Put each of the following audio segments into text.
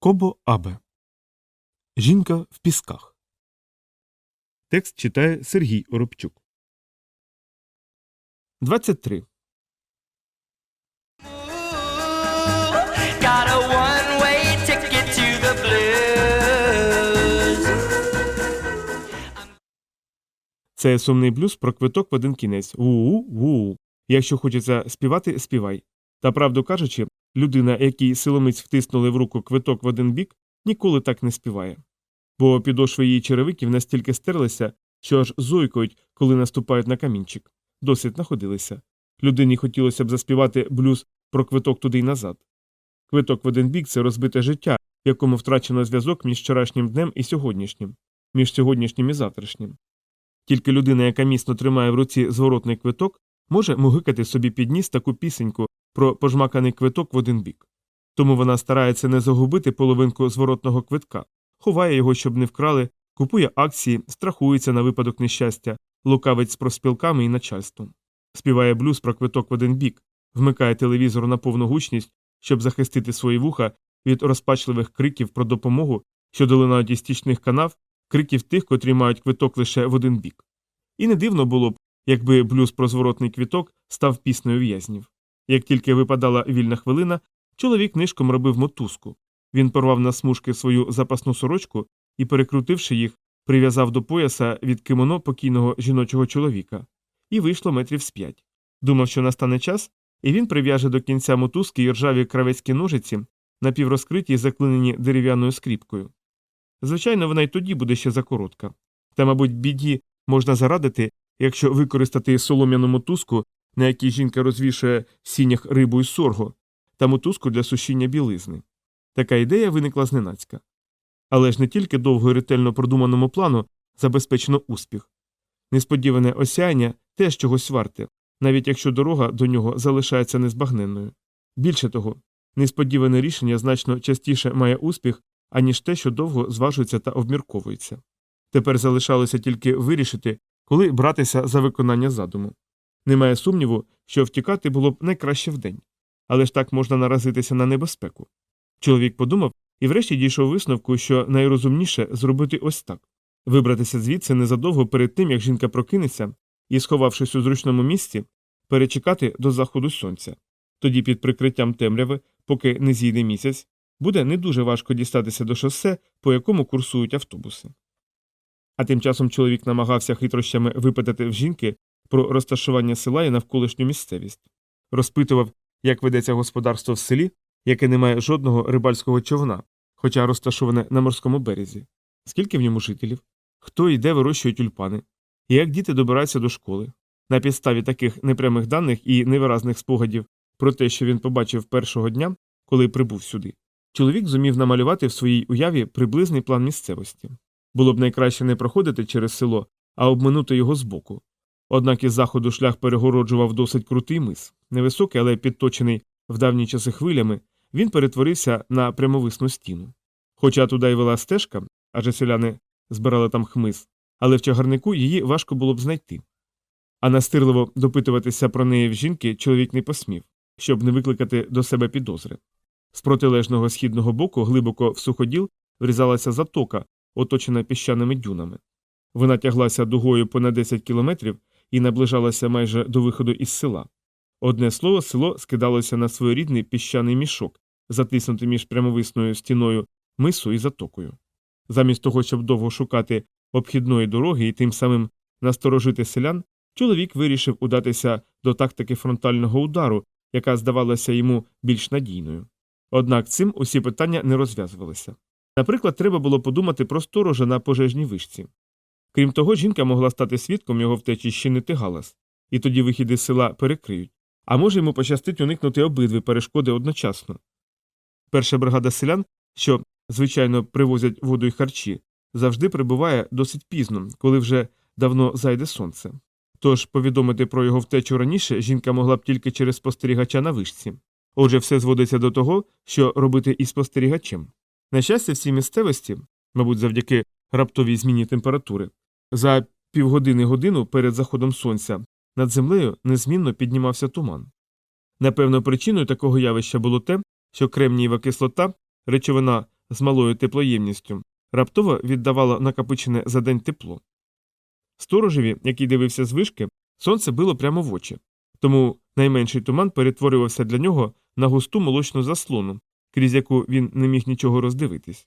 Кобо Абе. Жінка в пісках. Текст читає Сергій Оробчук. 23. Got a one-way ticket to the blues. Це сумний блюз про квиток в один кінець. Ву-у, ву. Якщо хочеться співати, співай. Та правду кажучи, людина, якій силомиць втиснули в руку квиток в один бік, ніколи так не співає. Бо підошви її черевиків настільки стерлися, що аж зойкають, коли наступають на камінчик. Досить находилися. Людині хотілося б заспівати блюз про квиток туди й назад. Квиток в один бік це розбите життя, якому втрачено зв'язок між вчорашнім днем і сьогоднішнім, між сьогоднішнім і завтрашнім. Тільки людина, яка міцно тримає в руці зворотний квиток, може мугикати собі під ніс таку пісеньку про пожмаканий квиток в один бік. Тому вона старається не загубити половинку зворотного квитка, ховає його, щоб не вкрали, купує акції, страхується на випадок нещастя, лукавить з проспілками і начальством. Співає блюз про квиток в один бік, вмикає телевізор на повну гучність, щоб захистити свої вуха від розпачливих криків про допомогу, що долинають із стічних канав, криків тих, котрі мають квиток лише в один бік. І не дивно було б, якби блюз про зворотний квіток став піснею в'язнів. Як тільки випадала вільна хвилина, чоловік нишком робив мотузку. Він порвав на смужки свою запасну сорочку і, перекрутивши їх, прив'язав до пояса від кимоно покійного жіночого чоловіка. І вийшло метрів з п'ять. Думав, що настане час, і він прив'яже до кінця мотузки й ржаві кравецькі ножиці, напіврозкриті й заклинені дерев'яною скріпкою. Звичайно, вона й тоді буде ще закоротка. Та, мабуть, біді можна зарадити, якщо використати солом'яну мотузку, на якій жінка розвішує в сінях рибу і сорго, та мотузку для сушіння білизни. Така ідея виникла зненацька. Але ж не тільки довго і ретельно продуманому плану забезпечено успіх. Несподіване осяяння теж чогось варте, навіть якщо дорога до нього залишається незбагненною. Більше того, несподіване рішення значно частіше має успіх, аніж те, що довго зважується та обмірковується. Тепер залишалося тільки вирішити, коли братися за виконання задуму. Немає сумніву, що втікати було б найкраще вдень. Але ж так можна наразитися на небезпеку. Чоловік подумав і врешті дійшов висновку, що найрозумніше зробити ось так вибратися звідси незадовго перед тим, як жінка прокинеться, і, сховавшись у зручному місці, перечекати до заходу сонця. Тоді під прикриттям темряви, поки не зійде місяць, буде не дуже важко дістатися до шосе, по якому курсують автобуси. А тим часом чоловік намагався хитрощами випитати в жінки про розташування села і навколишню місцевість, розпитував, як ведеться господарство в селі, яке не має жодного рибальського човна, хоча розташоване на морському березі, скільки в ньому жителів, хто і де вирощує тюльпани, і як діти добираються до школи. На підставі таких непрямих даних і невиразних спогадів про те, що він побачив першого дня, коли прибув сюди, чоловік зумів намалювати в своїй уяві приблизний план місцевості. Було б найкраще не проходити через село, а обминути його збоку. Однак із заходу шлях перегороджував досить крутий мис, невисокий, але підточений в давні часи хвилями, він перетворився на прямовисну стіну. Хоча туди й вела стежка, адже селяни збирали там хмиз, але в чагарнику її важко було б знайти. А настирливо допитуватися про неї в жінки чоловік не посмів, щоб не викликати до себе підозри. З протилежного східного боку глибоко в суходіл врізалася затока, оточена піщаними дюнами. Вона тяглася дугою понад 10 кілометрів і наближалася майже до виходу із села. Одне слово, село скидалося на своєрідний піщаний мішок, затиснутий між прямовисною стіною мису і затокою. Замість того, щоб довго шукати обхідної дороги і тим самим насторожити селян, чоловік вирішив удатися до тактики фронтального удару, яка здавалася йому більш надійною. Однак цим усі питання не розв'язувалися. Наприклад, треба було подумати про сторожа на пожежній вишці. Крім того, жінка могла стати свідком його втечі щинити галас, і тоді вихіди з села перекриють, а може йому пощастить уникнути обидві перешкоди одночасно. Перша бригада селян, що, звичайно, привозять воду й харчі, завжди прибуває досить пізно, коли вже давно зайде сонце. Тож повідомити про його втечу раніше жінка могла б тільки через спостерігача на вишці. Отже, все зводиться до того, що робити із спостерігачем. На щастя, всі місцевості, мабуть, завдяки раптовій зміні температури, за півгодини годину перед заходом сонця над землею незмінно піднімався туман. Напевно, причиною такого явища було те, що кремнієва кислота, речовина з малою теплоємністю, раптово віддавала накопичене за день тепло. Сторожеві, який дивився з вишки, сонце било прямо в очі, тому найменший туман перетворювався для нього на густу молочну заслону, крізь яку він не міг нічого роздивитись.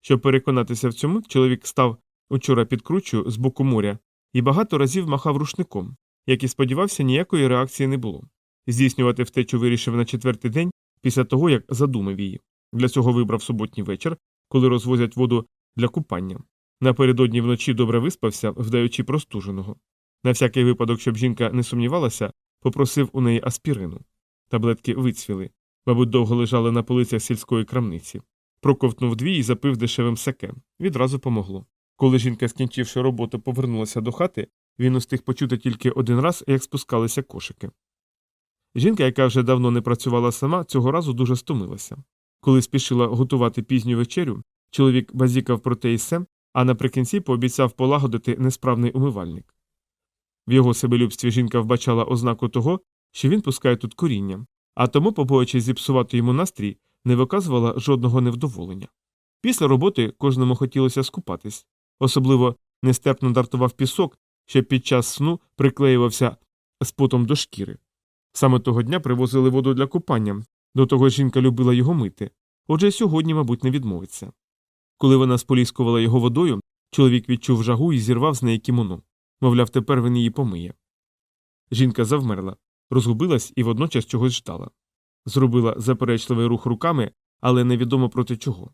Щоб переконатися в цьому, чоловік став учора під кручею з боку моря і багато разів махав рушником, як і сподівався, ніякої реакції не було. Здійснювати втечу вирішив на четвертий день після того, як задумав її. Для цього вибрав суботній вечір, коли розвозять воду для купання. Напередодні вночі добре виспався, вдаючи простуженого. На всякий випадок, щоб жінка не сумнівалася, попросив у неї аспірину. Таблетки вицвіли, мабуть, довго лежали на полицях сільської крамниці. Проковтнув дві і запив дешевим саке. Відразу помогло. Коли жінка, скінчивши роботу, повернулася до хати, він устиг почути тільки один раз, як спускалися кошики. Жінка, яка вже давно не працювала сама, цього разу дуже стомилася. Коли спішила готувати пізню вечерю, чоловік базікав про те і се, а наприкінці пообіцяв полагодити несправний умивальник. В його себелюбстві жінка вбачала ознаку того, що він пускає тут коріння, а тому, побоюючись зіпсувати йому настрій, не виказувала жодного невдоволення. Після роботи кожному хотілося скупатись, особливо нестерпно дартував пісок, що під час сну приклеювався з потом до шкіри. Саме того дня привозили воду для купання, до того жінка любила його мити, отже, сьогодні, мабуть, не відмовиться. Коли вона споліскувала його водою, чоловік відчув жагу і зірвав з неї кімоно. Мовляв, тепер він її помиє. Жінка завмерла, розгубилась і водночас чогось ждала. Зробила заперечливий рух руками, але невідомо проти чого.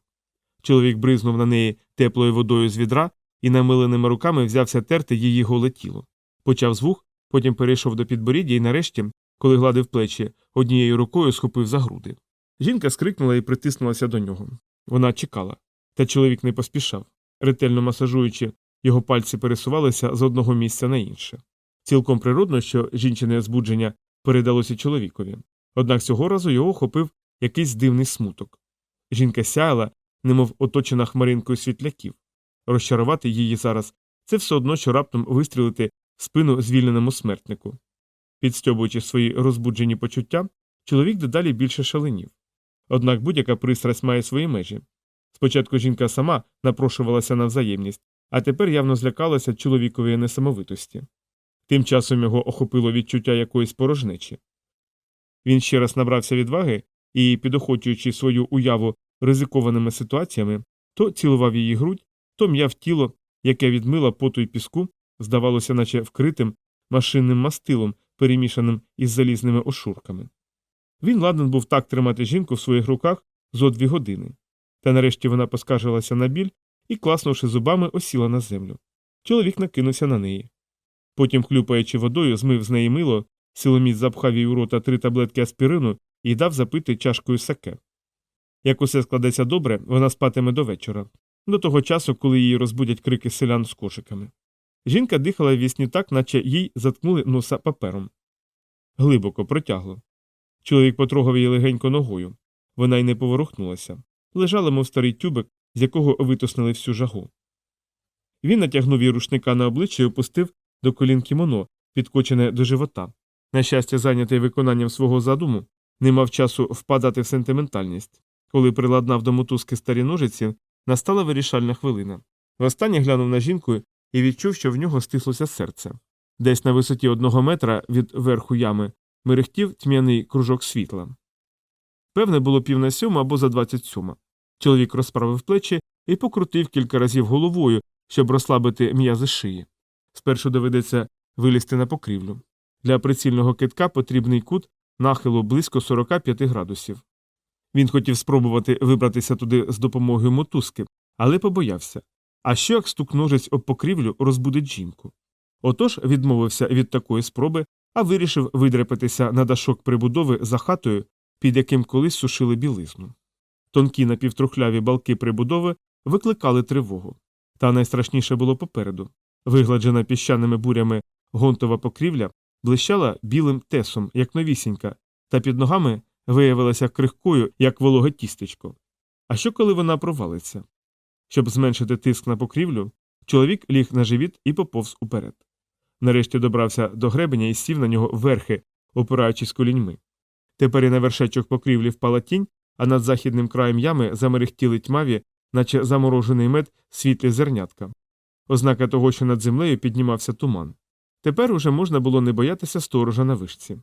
Чоловік бризнув на неї теплою водою з відра і намиленими руками взявся терти її голе тіло. Почав з вух, потім перейшов до підборіддя і нарешті, коли гладив плечі, однією рукою схопив за груди. Жінка скрикнула і притиснулася до нього. Вона чекала. Та чоловік не поспішав. Ретельно масажуючи, його пальці пересувалися з одного місця на інше. Цілком природно, що жінчине збудження передалося чоловікові. Однак цього разу його охопив якийсь дивний смуток. Жінка сяяла, немов оточена хмаринкою світляків. Розчарувати її зараз це все одно, що раптом вистрілити в спину звільненому смертнику. Підстьобуючи свої розбуджені почуття, чоловік дедалі більше шаленів. Однак будь-яка пристрасть має свої межі. Спочатку жінка сама напрошувалася на взаємність, а тепер явно злякалася чоловікової несамовитості. Тим часом його охопило відчуття якоїсь порожнечі. Він ще раз набрався відваги і, підохочуючи свою уяву ризикованими ситуаціями, то цілував її грудь, то м'яв тіло, яке від мила поту й піску, здавалося, наче вкритим машинним мастилом, перемішаним із залізними ошурками. Він ладен був так тримати жінку в своїх руках зо дві години. Та нарешті вона поскаржилася на біль і, класнувши зубами, осіла на землю. Чоловік накинувся на неї. Потім, хлюпаючи водою, змив з неї мило, силоміць запхав їй у рота три таблетки аспірину і дав запити чашкою саке. Як усе складеться добре, вона спатиме до вечора, до того часу, коли її розбудять крики селян з кошиками. Жінка дихала в вісні так, наче їй заткнули носа папером. Глибоко протягло. Чоловік потрогав її легенько ногою. Вона й не поворухнулася. Лежала, мов старий тюбик, з якого витоснили всю жагу. Він натягнув її рушника на обличчя і опустив до колін кімоно, підкочене до живота. На щастя, зайнятий виконанням свого задуму, не мав часу впадати в сентиментальність. Коли приладнав до мотузки старі ножиці, настала вирішальна хвилина. Востаннє глянув на жінку і відчув, що в нього стислося серце. Десь на висоті одного метра від верху ями мерехтів тьмяний кружок світла. Певне, було пів на сьому або за двадцять сьома. Чоловік розправив плечі і покрутив кілька разів головою, щоб розслабити м'язи шиї. Спершу доведеться вилізти на покрівлю. Для прицільного китка потрібний кут нахилу близько 45 градусів. Він хотів спробувати вибратися туди з допомогою мотузки, але побоявся. А що як стук ножиць об покрівлю розбудить жінку? Отож відмовився від такої спроби, а вирішив видрепатися на дашок прибудови за хатою, під яким колись сушили білизну. Тонкі напівтрухляві балки прибудови викликали тривогу. Та найстрашніше було попереду. Вигладжена піщаними бурями гонтова покрівля блищала білим тесом, як новісінька, та під ногами виявилася крихкою, як вологе тістечко. А що коли вона провалиться? Щоб зменшити тиск на покрівлю, чоловік ліг на живіт і поповз уперед. Нарешті добрався до гребеня і сів на нього верхи, опираючись коліньми. Тепер і на вершечок покрівлі впала тінь, а над західним краєм ями замерехтіли тьмаві, наче заморожений мед, світлі зернятка. Ознака того, що над землею піднімався туман. Тепер уже можна було не боятися сторожа на вишці.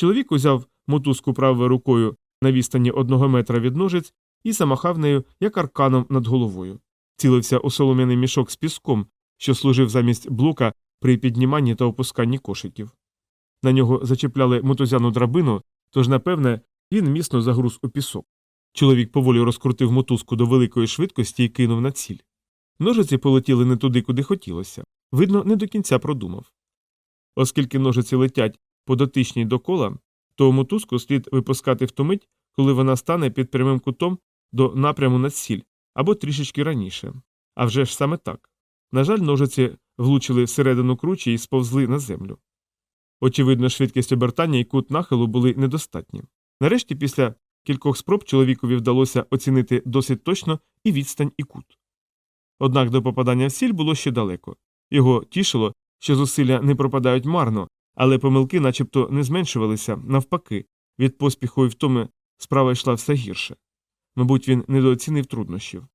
Чоловік узяв мотузку правою рукою на відстані одного метра від ножиць і замахав нею, як арканом над головою. Цілився у солом'яний мішок з піском, що служив замість блока при підніманні та опусканні кошиків. На нього зачіпляли мотузяну драбину, тож, напевне, він міцно загруз у пісок. Чоловік поволі розкрутив мотузку до великої швидкості і кинув на ціль. Ножиці полетіли не туди, куди хотілося. Видно, не до кінця продумав. Оскільки ножиці летять по дотичній до кола, то мотузку слід випускати в ту мить, коли вона стане під прямим кутом до напряму на ціль або трішечки раніше. А вже ж саме так. На жаль, ножиці влучили всередину кручі і сповзли на землю. Очевидно, швидкість обертання і кут нахилу були недостатні. Нарешті, після кількох спроб чоловікові вдалося оцінити досить точно і відстань, і кут. Однак до попадання в сіль було ще далеко. Його тішило, що зусилля не пропадають марно, але помилки начебто не зменшувалися, навпаки, від поспіху і втоми справа йшла все гірше. Мабуть, він недооцінив труднощів.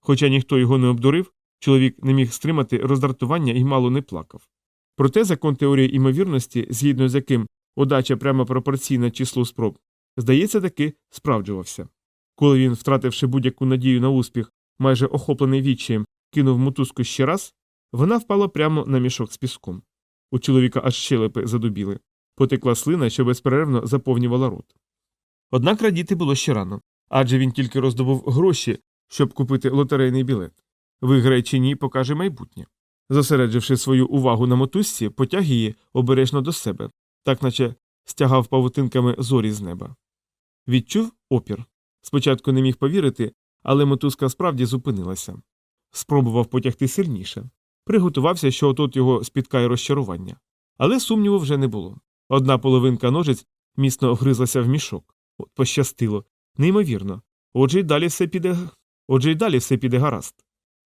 Хоча ніхто його не обдурив, чоловік не міг стримати роздратування і мало не плакав. Проте закон теорії імовірності, згідно з яким удача прямо пропорційна числу спроб, здається, таки справджувався. Коли він, втративши будь-яку надію на успіх, майже охоплений відчаєм, кинув мотузку ще раз, вона впала прямо на мішок з піском. У чоловіка аж щелепи задубіли. Потекла слина, що безперервно заповнювала рот. Однак радіти було ще рано, адже він тільки роздобув гроші, щоб купити лотерейний білет. Виграє чи ні, покаже майбутнє. Зосередживши свою увагу на мотузці, потяг її обережно до себе, так наче стягав павутинками зорі з неба. Відчув опір. Спочатку не міг повірити, але мотузка справді зупинилася. Спробував потягти сильніше. Приготувався, що отут його спіткає розчарування. Але сумніву вже не було. Одна половинка ножиць міцно гризлася в мішок. От пощастило. Неймовірно. Отже й далі все піде. Отже й далі все піде гаразд.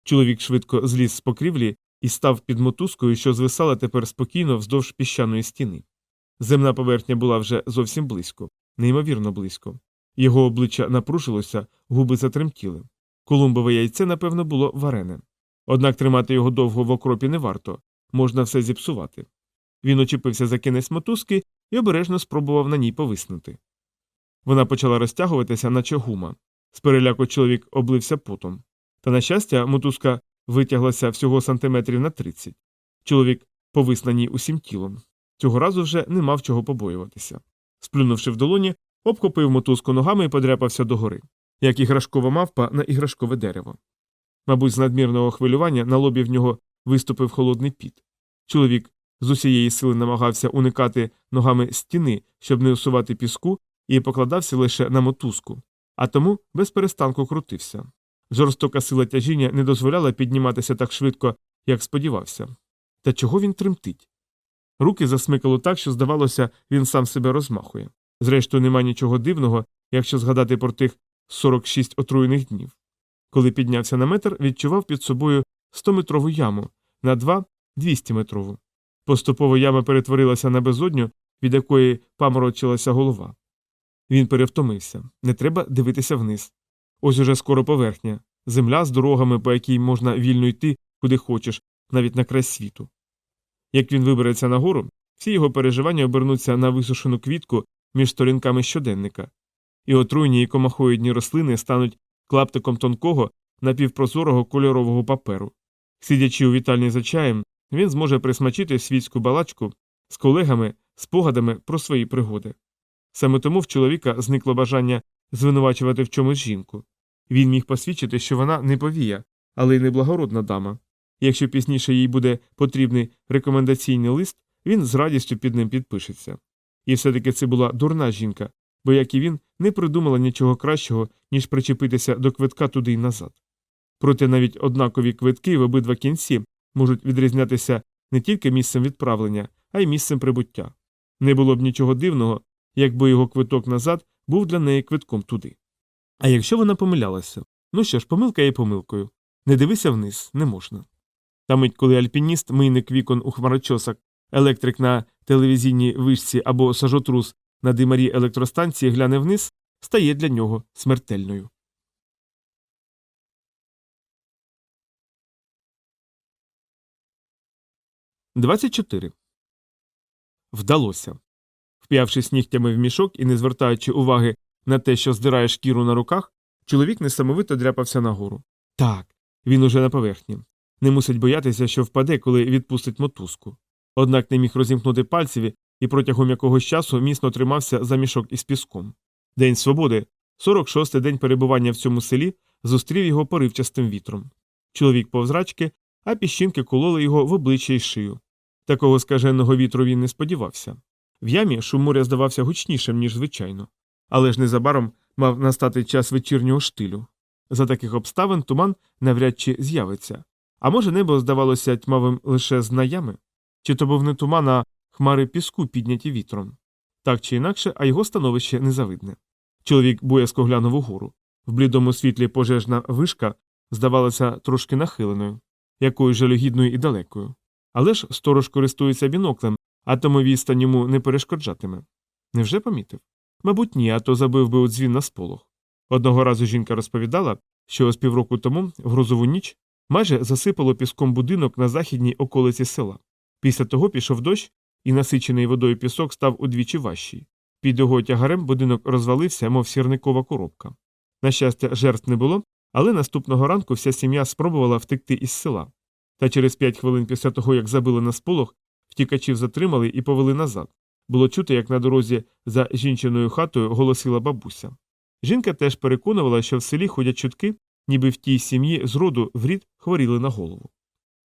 Чоловік швидко зліз з покрівлі і став під мотузкою, що звисала тепер спокійно вздовж піщаної стіни. Земна поверхня була вже зовсім близько, неймовірно близько. Його обличчя напружилося, губи затремтіли. Колумбове яйце, напевно, було варене. Однак тримати його довго в окропі не варто можна все зіпсувати. Він очепився за кінець мотузки і обережно спробував на ній повиснути. Вона почала розтягуватися, наче гума. З переляку чоловік облився потом. Та, на щастя, мотузка витяглася всього сантиметрів на 30. Чоловік повис на ній усім тілом. Цього разу вже не мав чого побоюватися. Сплюнувши в долоні, обхопив мотузку ногами і подряпався догори, як іграшкова мавпа на іграшкове дерево. Мабуть, з надмірного хвилювання на лобі в нього виступив холодний піт. Чоловік з усієї сили намагався уникати ногами стіни, щоб не усувати піску, і покладався лише на мотузку, а тому без перестанку крутився. Жорстока сила тяжіння не дозволяла підніматися так швидко, як сподівався. Та чого він тремтить? Руки засмикало так, що, здавалося, він сам себе розмахує. Зрештою, нема нічого дивного, якщо згадати про тих 46 отруєних днів. Коли піднявся на метр, відчував під собою 100-метрову яму, на два 200-метрову. Поступово яма перетворилася на безодню, від якої паморочилася голова. Він перевтомився не треба дивитися вниз. Ось уже скоро поверхня, земля з дорогами, по якій можна вільно йти, куди хочеш, навіть на край світу. Як він вибереться нагору, всі його переживання обернуться на висушену квітку між сторінками щоденника, і отруйні і комахоїдні рослини стануть клаптиком тонкого, напівпрозорого кольорового паперу. Сидячи у вітальні за чаєм, він зможе присмачити світську балачку з колегами, спогадами про свої пригоди. Саме тому в чоловіка зникло бажання звинувачувати в чомусь жінку. Він міг посвідчити, що вона не повія, але й неблагородна дама. Якщо пізніше їй буде потрібний рекомендаційний лист, він з радістю під ним підпишеться. І все таки це була дурна жінка, бо, як і він, не придумала нічого кращого, ніж причепитися до квитка туди й назад. Проте навіть однакові квитки в обидва кінці можуть відрізнятися не тільки місцем відправлення, а й місцем прибуття. Не було б нічого дивного, якби його квиток назад був для неї квитком туди. А якщо вона помилялася? Ну що ж, помилка є помилкою. Не дивися вниз, не можна. Та мить, коли альпініст, мийник вікон у хмарочосах, електрик на телевізійній вишці або сажотрус на димарі електростанції гляне вниз, стає для нього смертельною. Двадцять чотири. Вдалося. Вп'явшись нігтями в мішок і не звертаючи уваги на те, що здирає шкіру на руках, чоловік несамовито дряпався нагору. Так, він уже на поверхні. Не мусить боятися, що впаде, коли відпустить мотузку. Однак не міг розімкнути пальців і протягом якогось часу міцно тримався за мішок із піском. День свободи, 46-й день перебування в цьому селі, зустрів його поривчастим вітром. Чоловік повзрачки, а піщинки кололи його в обличчя й шию. Такого скаженого вітру він не сподівався. В ямі шум моря здавався гучнішим, ніж звичайно. Але ж незабаром мав настати час вечірнього штилю. За таких обставин туман навряд чи з'явиться. А може, небо здавалося тьмавим лише з наями? Чи то був не туман, а хмари піску, підняті вітром? Так чи інакше, а його становище незавидне. Чоловік боязко глянув угору. В блідому світлі пожежна вишка здавалася трошки нахиленою, якоюсь жалюгідною і далекою. Але ж сторож користується біноклем, а тому відстань йому не перешкоджатиме. Невже помітив? Мабуть, ні, а то забив би у дзвін на сполох. Одного разу жінка розповідала, що з півроку тому, в грозову ніч, майже засипало піском будинок на західній околиці села. Після того пішов дощ, і насичений водою пісок став удвічі важчий. Під його тягарем будинок розвалився, мов сірникова коробка. На щастя, жертв не було, але наступного ранку вся сім'я спробувала втекти із села. Та через п'ять хвилин після того, як забили на сполох, втікачів затримали і повели назад. Було чути, як на дорозі за жінчиною хатою голосила бабуся. Жінка теж переконувала, що в селі ходять чутки, ніби в тій сім'ї з роду в рід хворіли на голову.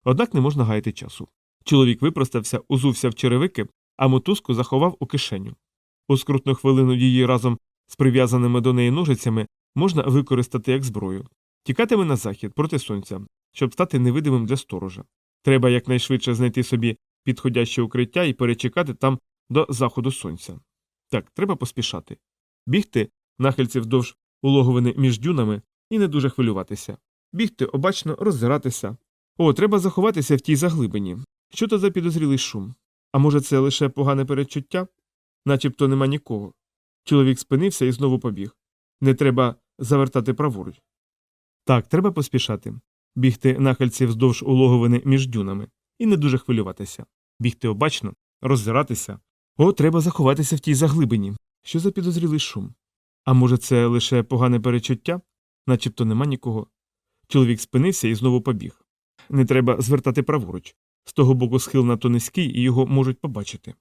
Однак не можна гаяти часу. Чоловік випростався, узувся в черевики, а мотузку заховав у кишеню. У скрутну хвилину її разом з прив'язаними до неї ножицями можна використати як зброю. Тікатиме на захід проти сонця, щоб стати невидимим для сторожа. Треба якнайшвидше знайти собі підходяще укриття і перечекати там до заходу сонця. Так, треба поспішати. Бігти нахильці вдовж улоговини між дюнами і не дуже хвилюватися. Бігти обачно роззиратися. О, треба заховатися в тій заглибині. Що то за підозрілий шум? А може, це лише погане передчуття? Начебто нема нікого. Чоловік спинився і знову побіг. Не треба завертати праворуч. Так, треба поспішати. Бігти нахильці вздовж улоговини між дюнами і не дуже хвилюватися. Бігти обачно, роззиратися. О, треба заховатися в тій заглибині. Що за підозрілий шум? А може, це лише погане перечуття? Начебто нема нікого. Чоловік спинився і знову побіг. Не треба звертати праворуч. З того боку схил надто низький і його можуть побачити.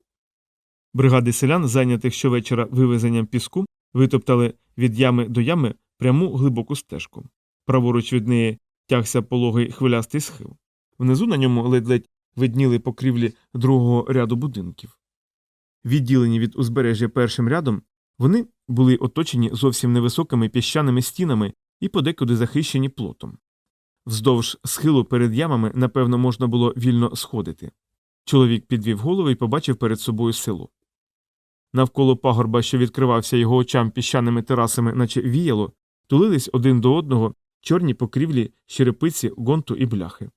Бригади селян, зайнятих щовечора вивезенням піску, витоптали від ями до ями пряму глибоку стежку. Праворуч від неї тягся пологий хвилястий схил. Внизу на ньому ледь-ледь видніли покрівлі другого ряду будинків. Відділені від узбережжя першим рядом, вони були оточені зовсім невисокими піщаними стінами і подекуди захищені плотом. Вздовж схилу перед ямами, напевно, можна було вільно сходити. Чоловік підвів голову і побачив перед собою село. Навколо пагорба, що відкривався його очам піщаними терасами, наче віяло, тулились один до одного чорні покрівлі, черепиці, гонту і бляхи.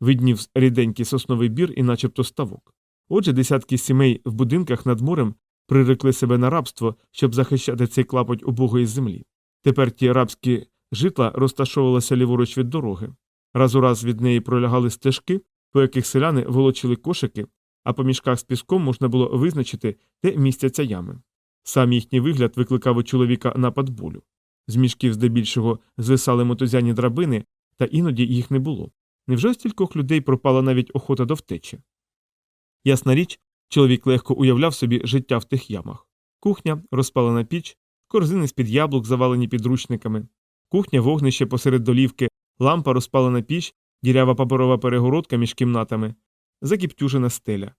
Виднів ріденький сосновий бір і начебто ставок. Отже, десятки сімей в будинках над морем прирекли себе на рабство, щоб захищати цей клапоть убогої землі. Тепер ті рабські житла розташовувалися ліворуч від дороги. Раз у раз від неї пролягали стежки, по яких селяни волочили кошики, а по мішках з піском можна було визначити, де містяться ями. Сам їхній вигляд викликав у чоловіка напад болю. З мішків здебільшого звисали мотузяні драбини, та іноді їх не було. Невже стількох людей пропала навіть охота до втечі? Ясна річ, чоловік легко уявляв собі життя в тих ямах. Кухня, розпалена піч, корзини з-під яблук, завалені підручниками, кухня, вогнище посеред долівки, лампа, розпалена піч, дірява паперова перегородка між кімнатами, закіптюжена стеля.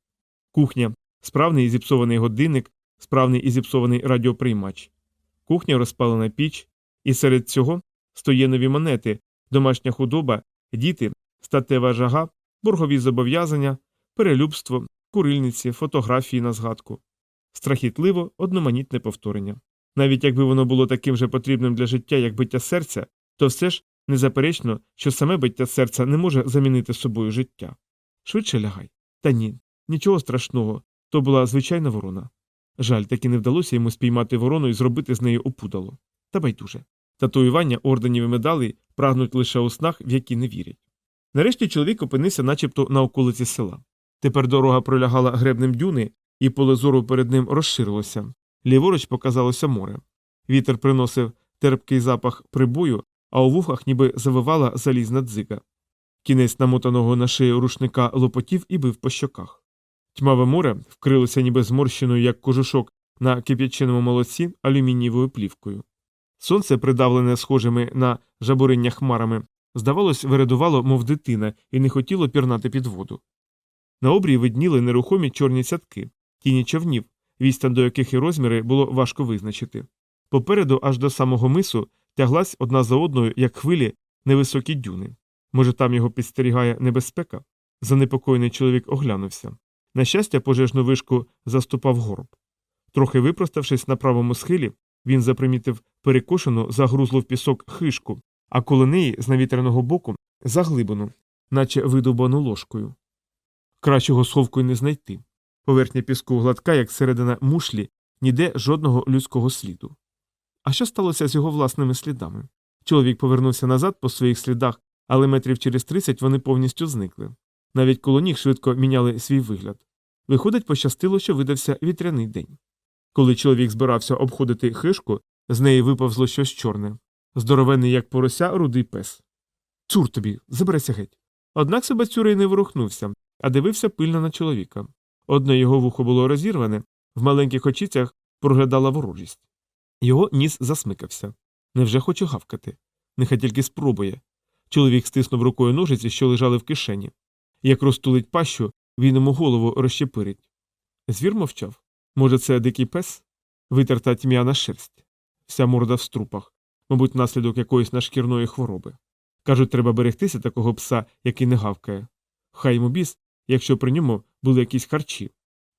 Кухня, справний і зіпсований годинник, справний і зіпсований радіоприймач. Кухня, розпалена піч, і серед цього стоєнові монети, домашня худоба, діти, статева жага, боргові зобов'язання, перелюбство, курильниці, фотографії на згадку. Страхітливо одноманітне повторення. Навіть якби воно було таким же потрібним для життя, як биття серця, то все ж незаперечно, що саме биття серця не може замінити собою життя. Швидше лягай. Та ні, нічого страшного, то була звичайна ворона. Жаль, таки не вдалося йому спіймати ворону і зробити з нею опудало. Та байдуже. Татуювання орденів і медалей прагнуть лише у снах, в які не вірять. Нарешті чоловік опинився начебто на околиці села. Тепер дорога пролягала гребнем дюни, і поле зору перед ним розширилося. Ліворуч показалося море. Вітер приносив терпкий запах прибою, а у вухах ніби завивала залізна дзига. Кінець намотаного на шию рушника лопотів і бив по щоках. Тьмаве море вкрилося ніби зморщеною, як кожушок на кип'яченому молоці алюмінієвою плівкою. Сонце, придавлене схожими на жабуриння хмарами, здавалось, вирадувало, мов дитина, і не хотіло пірнати під воду. На обрії видніли нерухомі чорні сятки, тіні човнів, відстань до яких і розміри було важко визначити. Попереду, аж до самого мису, тяглась одна за одною, як хвилі, невисокі дюни. Може, там його підстерігає небезпека? Занепокоєний чоловік оглянувся. На щастя, пожежну вишку заступав горб. Трохи випроставшись на правому схилі, він запримітив перекошену, загрузлу в пісок хишку, а коло неї, з навітряного боку, заглибану, наче видовбану ложкою. Кращого сховку й не знайти. Поверхня піску гладка, як середина мушлі, ніде жодного людського сліду. А що сталося з його власними слідами? Чоловік повернувся назад по своїх слідах, але метрів через тридцять вони повністю зникли. Навіть коло ніг швидко міняли свій вигляд. Виходить, пощастило, що видався вітряний день. Коли чоловік збирався обходити хишку, з неї виповзло щось чорне, здоровений, як порося, рудий пес. Цур тобі, заберися геть. Однак Себацюрий не ворухнувся, а дивився пильно на чоловіка. Одне його вухо було розірване, в маленьких очицях проглядала ворожість. Його ніс засмикався. Невже хоче гавкати? Нехай тільки спробує. Чоловік стиснув рукою ножиці, що лежали в кишені. Як розтулить пащу, він йому голову розщепирить. Звір мовчав. Може, це дикий пес? Витерта тьмяна шерсть. Вся морда в струпах, мабуть, наслідок якоїсь нашкірної хвороби. Кажуть, треба берегтися такого пса, який не гавкає. Хай йому біс, якщо при ньому були якісь харчі.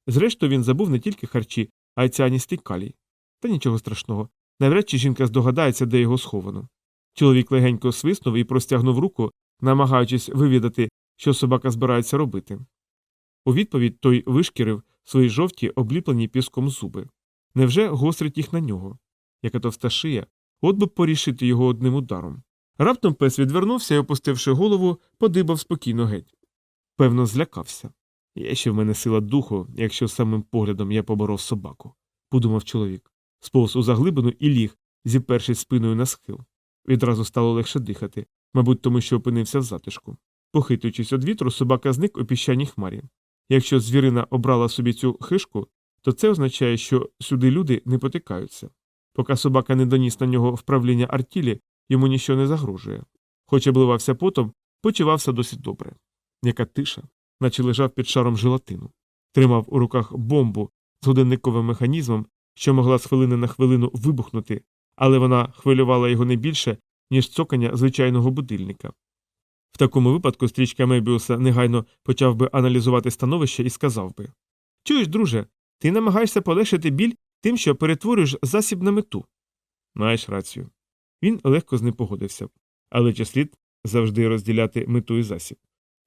Зрештою, він забув не тільки харчі, а й ціаністий калій. Та нічого страшного. Навряд чи жінка здогадається, де його сховано. Чоловік легенько свиснув і простягнув руку, намагаючись вивідати, що собака збирається робити. У відповідь той вишкірив свої жовті, обліплені піском зуби. Невже гострить їх на нього? Яка товста шия, от би порішити його одним ударом. Раптом пес відвернувся і, опустивши голову, подибав спокійно геть. Певно, злякався. Є ще в мене сила духу, якщо самим поглядом я поборов собаку, подумав чоловік. Сповз у заглибину і ліг, зіпершись спиною на схил. Відразу стало легше дихати, мабуть, тому що опинився в затишку. Похитуючись від вітру, собака зник у піщаній хмарі. Якщо звірина обрала собі цю хишку, то це означає, що сюди люди не потикаються. Поки собака не доніс на нього вправління артілі, йому ніщо не загрожує. Хоч обливався потом, почувався досить добре. Яка тиша, наче лежав під шаром желатину. Тримав у руках бомбу з годинниковим механізмом, що могла з хвилини на хвилину вибухнути, але вона хвилювала його не більше, ніж цокання звичайного будильника. В такому випадку стрічка Мебіуса негайно почав би аналізувати становище і сказав би Чуєш, друже, ти намагаєшся полегшити біль тим, що перетворюєш засіб на мету. Маєш рацію. Він легко з ним погодився. Але чи слід завжди розділяти мету і засіб?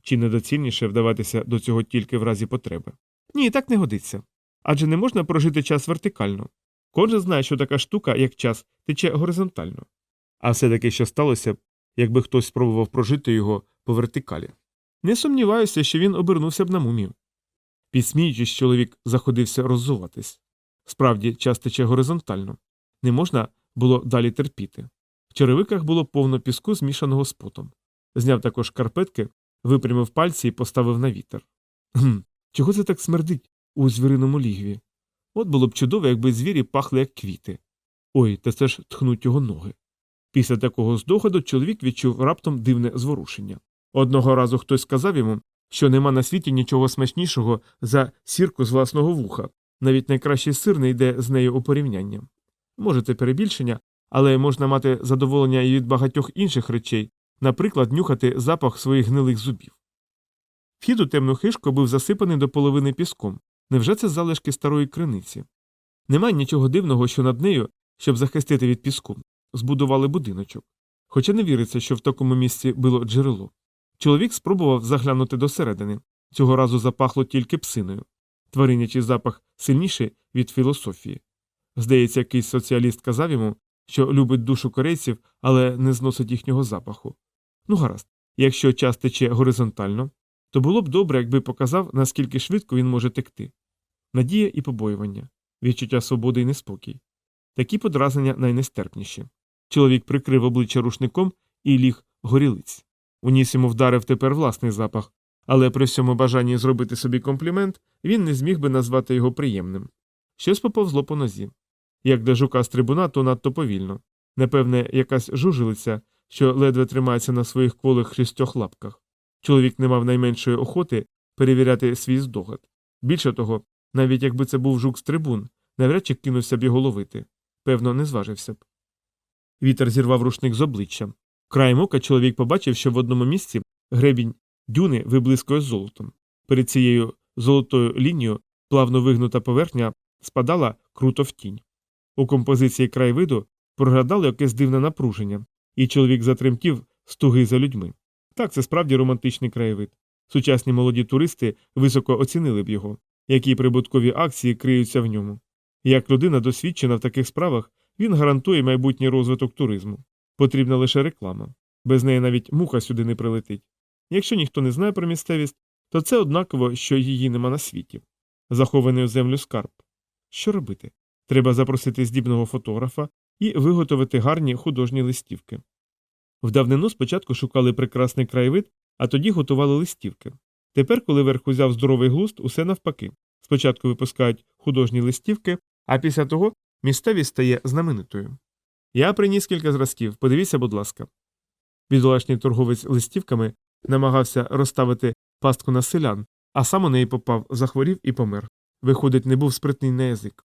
Чи недоцільніше вдаватися до цього тільки в разі потреби? Ні, так не годиться. Адже не можна прожити час вертикально. Кожен знає, що така штука, як час, тече горизонтально. А все таки, що сталося якби хтось спробував прожити його по вертикалі. Не сумніваюся, що він обернувся б на мумію. Підсміючись, чоловік заходився роззуватись. Справді, час тече горизонтально. Не можна було далі терпіти. В черевиках було повно піску, змішаного з потом. Зняв також карпетки, випрямив пальці і поставив на вітер. Гм, чого це так смердить у звіриному лігві? От було б чудово, якби звірі пахли як квіти. Ой, та це ж тхнуть його ноги. Після такого здогаду чоловік відчув раптом дивне зворушення. Одного разу хтось сказав йому, що нема на світі нічого смачнішого за сірку з власного вуха, навіть найкращий сир не йде з нею у порівняння. Може, це перебільшення, але можна мати задоволення і від багатьох інших речей, наприклад, нюхати запах своїх гнилих зубів. Вхід у темну хишку був засипаний до половини піском. Невже це залишки старої криниці? Немає нічого дивного, що над нею, щоб захистити від піску, збудували будиночок. Хоча не віриться, що в такому місці було джерело. Чоловік спробував заглянути досередини. Цього разу запахло тільки псиною. Тваринячий запах сильніше від філософії. Здається, якийсь соціаліст казав йому, що любить душу корейців, але не зносить їхнього запаху. Ну, гаразд, якщо час тече горизонтально, то було б добре, якби показав, наскільки швидко він може текти. Надія і побоювання, відчуття свободи і неспокій. Такі подразнення найнестерпніші. Чоловік прикрив обличчя рушником і ліг горілиць. У ніс йому вдарив тепер власний запах, але при всьому бажанні зробити собі комплімент він не зміг би назвати його приємним. Щось поповзло по нозі. Як для жука з трибуна, то надто повільно. Напевне, якась жужелиця, що ледве тримається на своїх кволих шістьох лапках. Чоловік не мав найменшої охоти перевіряти свій здогад. Більше того, навіть якби це був жук з трибун, навряд чи кинувся б його ловити. Певно, не зважився б. Вітер зірвав рушник з обличчя. Краєм ока чоловік побачив, що в одному місці гребінь дюни виблискує золотом. Перед цією золотою лінією плавно вигнута поверхня спадала круто в тінь. У композиції краєвиду проглядало якесь дивне напруження, і чоловік затремтів з туги за людьми. Так, це справді романтичний краєвид. Сучасні молоді туристи високо оцінили б його, які прибуткові акції криються в ньому. Як людина досвідчена в таких справах, він гарантує майбутній розвиток туризму. Потрібна лише реклама. Без неї навіть муха сюди не прилетить. Якщо ніхто не знає про місцевість, то це однаково, що її нема на світі. Захований у землю скарб. Що робити? Треба запросити здібного фотографа і виготовити гарні художні листівки. В давнину спочатку шукали прекрасний краєвид, а тоді готували листівки. Тепер, коли верх узяв здоровий глузд, усе навпаки. Спочатку випускають художні листівки, а після того місцевість стає знаменитою. Я приніс кілька зразків, подивіться, будь ласка. Бідолашній торговець листівками намагався розставити пастку на селян, а сам у неї попав, захворів і помер. Виходить, не був спритний на язик.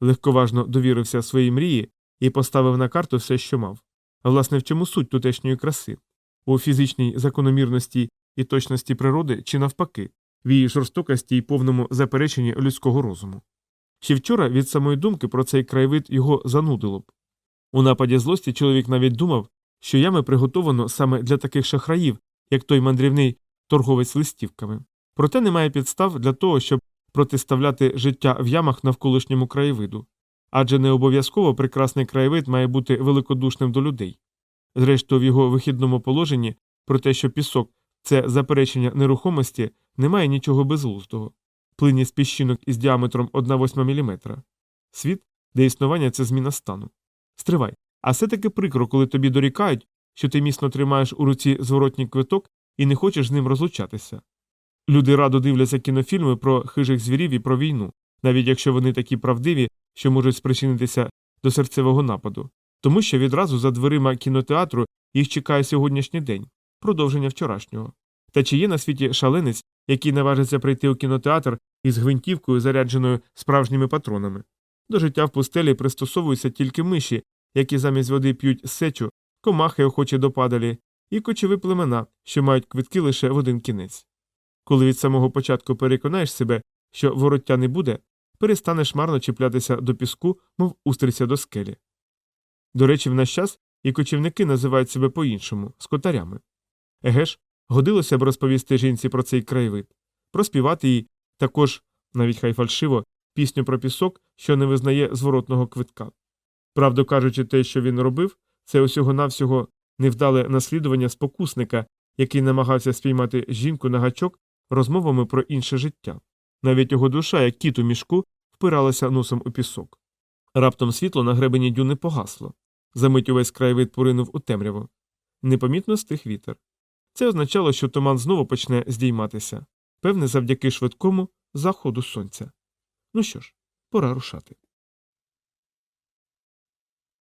Легковажно довірився своїй мрії і поставив на карту все, що мав. Власне, в чому суть тутешньої краси? У фізичній закономірності і точності природи чи навпаки, в її жорстокості і повному запереченні людського розуму. Ще вчора від самої думки про цей краєвид його занудило б. У нападі злості чоловік навіть думав, що ями приготовано саме для таких шахраїв, як той мандрівний торговець листівками. Проте немає підстав для того, щоб протиставляти життя в ямах навколишньому краєвиду. Адже не обов'язково прекрасний краєвид має бути великодушним до людей. Зрештою, в його вихідному положенні про те, що пісок це заперечення нерухомості, немає нічого безглуздого. Плинність піщинок із діаметром 1,8 мм. Світ, де існування це зміна стану. Стривай, а все таки прикро, коли тобі дорікають, що ти міцно тримаєш у руці зворотній квиток і не хочеш з ним розлучатися. Люди радо дивляться кінофільми про хижих звірів і про війну, навіть якщо вони такі правдиві, що можуть спричинитися до серцевого нападу, тому що відразу за дверима кінотеатру їх чекає сьогоднішній день, продовження вчорашнього. Та чи є на світі шаленець, який наважиться прийти у кінотеатр із гвинтівкою, зарядженою справжніми патронами? До життя в пустелі пристосовуються тільки миші, які замість води п'ють сечу, комахи охочі до падалі, і кочові племена, що мають квитки лише в один кінець. Коли від самого початку переконаєш себе, що вороття не буде, перестанеш марно чіплятися до піску, мов устриця до скелі. До речі, в наш час і кочівники називають себе по-іншому скотарями. Еге ж, годилося б розповісти жінці про цей краєвид, проспівати їй також, навіть хай фальшиво, пісню про пісок, що не визнає зворотного квитка. Правду кажучи, те, що він робив, це усього навсього невдале наслідування спокусника, який намагався спіймати жінку на гачок розмовами про інше життя. Навіть його душа, як кіт у мішку, впиралася носом у пісок. Раптом світло на гребені дюни погасло. Замить увесь краєвид поринув у темряву. Непомітно стих вітер. Це означало, що туман знову почне здійматися, певне, завдяки швидкому заходу сонця. Ну що ж, пора рушати.